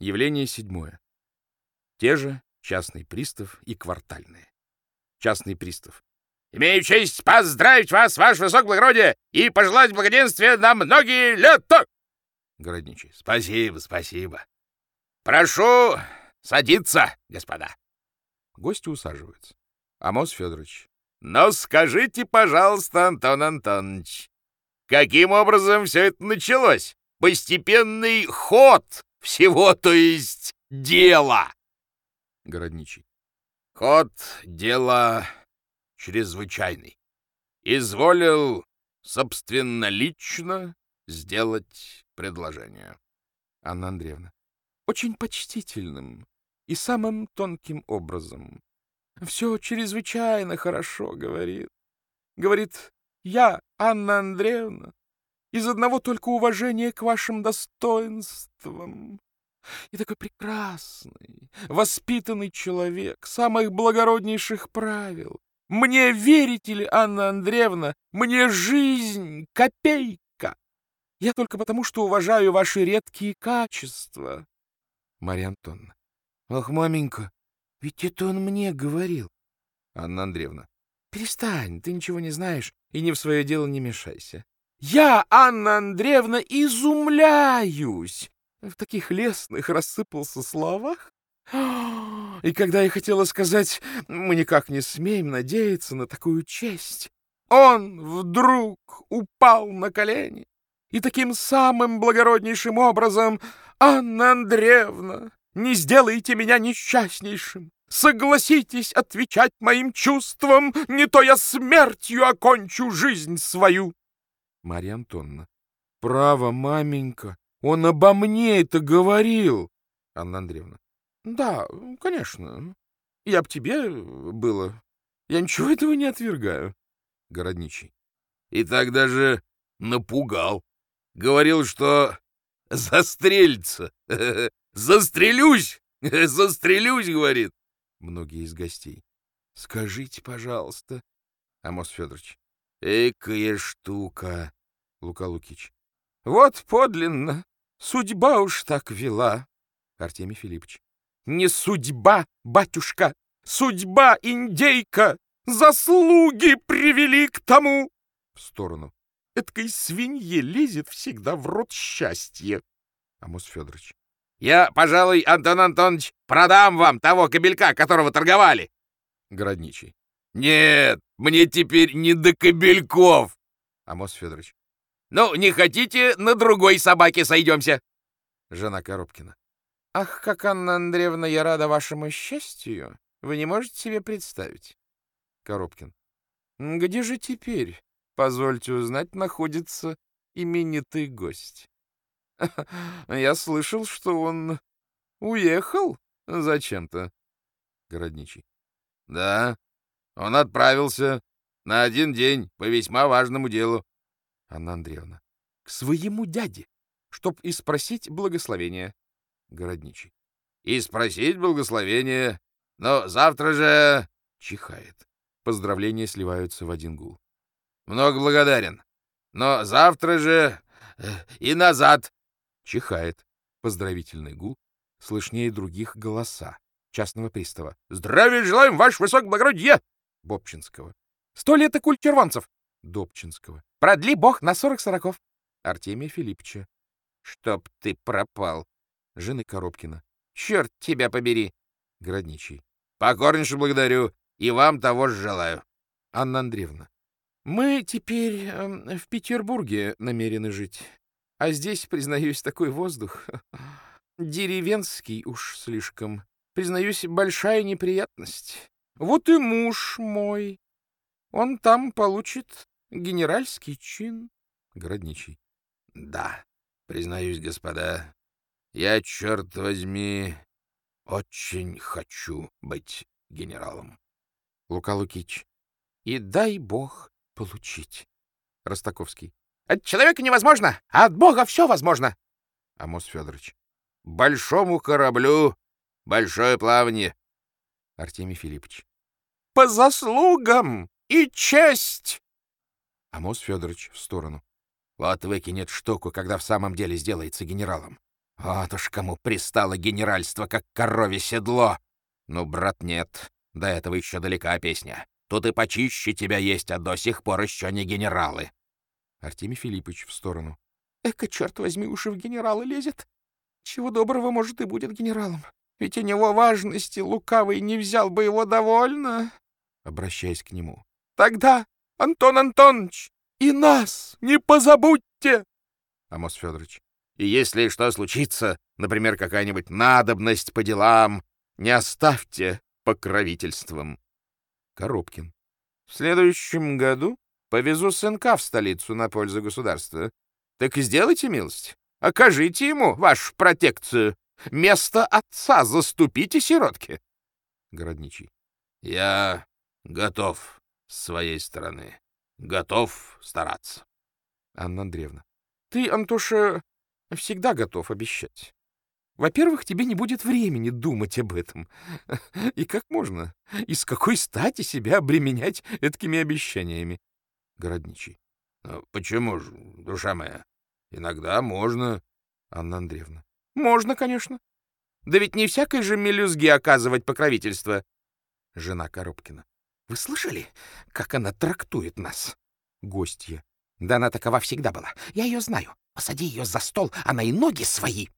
Явление седьмое. Те же частный пристав и квартальные. Частный пристав. Имею честь поздравить вас, ваше высокоблагородие, и пожелать благоденствия на многие лета. Городничий. Спасибо, спасибо. Прошу садиться, господа. Гости усаживаются. Амос Федорович. Но скажите, пожалуйста, Антон Антонович, каким образом все это началось? Постепенный ход всего, то есть дела. Городничий. Ход дела чрезвычайный. Изволил собственнолично сделать предложение. Анна Андреевна. Очень почтительным и самым тонким образом. Все чрезвычайно хорошо говорит. Говорит, я, Анна Андреевна, из одного только уважения к вашим достоинствам. И такой прекрасный, воспитанный человек, самых благороднейших правил. Мне верите ли, Анна Андреевна, мне жизнь — копейка. Я только потому, что уважаю ваши редкие качества. Марья Антоновна. Ах, маменька, ведь это он мне говорил. Анна Андреевна. Перестань, ты ничего не знаешь и не в свое дело не мешайся. Я, Анна Андреевна, изумляюсь. В таких лестных рассыпался словах. И когда я хотела сказать, мы никак не смеем надеяться на такую честь, он вдруг упал на колени и таким самым благороднейшим образом, Анна Андреевна, не сделайте меня несчастнейшим. Согласитесь отвечать моим чувствам, не то я смертью окончу жизнь свою. Марья Антоновна. Право, маменька, он обо мне это говорил. Анна Андреевна. Да, конечно. Я б тебе было. Я ничего этого не отвергаю. Городничий. И так даже напугал. Говорил, что застрелится. Застрелюсь! Застрелюсь, говорит. Многие из гостей. Скажите, пожалуйста. Амос Федорович. Экая штука. Лука Лукич. Вот подлинно. Судьба уж так вела. Артемий Филиппович. Не судьба, батюшка, судьба индейка. Заслуги привели к тому. В сторону. Эткой свинье лезет всегда в рот счастье. Амос Федорович. Я, пожалуй, Антон Антонович, продам вам того кобелька, которого торговали. Городничий. Нет, мне теперь не до кобельков. Амос Федорович. Ну, не хотите, на другой собаке сойдемся. Жена Коробкина. Ах, как, Анна Андреевна, я рада вашему счастью. Вы не можете себе представить. Коробкин. Где же теперь, позвольте узнать, находится именитый гость? Я слышал, что он уехал зачем-то. Городничий. Да, он отправился на один день по весьма важному делу. Анна Андреевна. К своему дяде, чтоб и спросить благословения. Городничий. И спросить благословения. Но завтра же... Чихает. Поздравления сливаются в один гул. Много благодарен. Но завтра же э, и назад Чихает. Поздравительный гул. Слышнее других голоса. Частного пристава. «Здравия желаем, ваше высокоблагородие!» Бобчинского. «Сто лет и культ червонцев!» Добчинского. «Продли бог на сорок сороков!» Артемия Филипповича. «Чтоб ты пропал!» Жены Коробкина. «Черт тебя побери!» Городничий. «Покорнейше благодарю, и вам того же желаю!» Анна Андреевна. Мы теперь э, в Петербурге намерены жить. А здесь, признаюсь, такой воздух. Деревенский уж слишком. Признаюсь, большая неприятность. Вот и муж мой. Он там получит генеральский чин. Городничий. Да, признаюсь, господа, я, черт возьми, очень хочу быть генералом. Лука Лукич. И дай бог получить. Ростаковский. От человека невозможно, а от Бога все возможно. Амос Федорович. Большому кораблю большое плавание. Артемий Филиппович. По заслугам и честь. Амос Федорович в сторону. Вот выкинет штуку, когда в самом деле сделается генералом. Вот уж кому пристало генеральство, как корове седло. Ну, брат, нет, до этого еще далека песня. Тут и почище тебя есть, а до сих пор еще не генералы. Артемий Филиппович в сторону. Эка, черт возьми, уж и в генералы лезет. Чего доброго, может, и будет генералом. Ведь у него важности лукавый не взял бы его довольно. Обращаясь к нему. Тогда, Антон Антонович, и нас не позабудьте. Амос Федорович. И если что случится, например, какая-нибудь надобность по делам, не оставьте покровительством. Коробкин. В следующем году повезу сынка в столицу на пользу государства. Так сделайте милость. Окажите ему вашу протекцию. Место отца заступите сиротке. Городничий. Я готов с своей стороны. Готов стараться. Анна Андреевна. Ты, Антоша, всегда готов обещать. Во-первых, тебе не будет времени думать об этом. И как можно? И с какой стати себя обременять эткими обещаниями? Городничий. Ну, — Почему же, душа моя? Иногда можно. Анна Андреевна. — Можно, конечно. Да ведь не всякой же мелюзге оказывать покровительство. Жена Коробкина. — Вы слышали, как она трактует нас? Гостья. Да она такова всегда была. Я ее знаю. Посади ее за стол, она и ноги свои